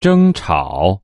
争吵。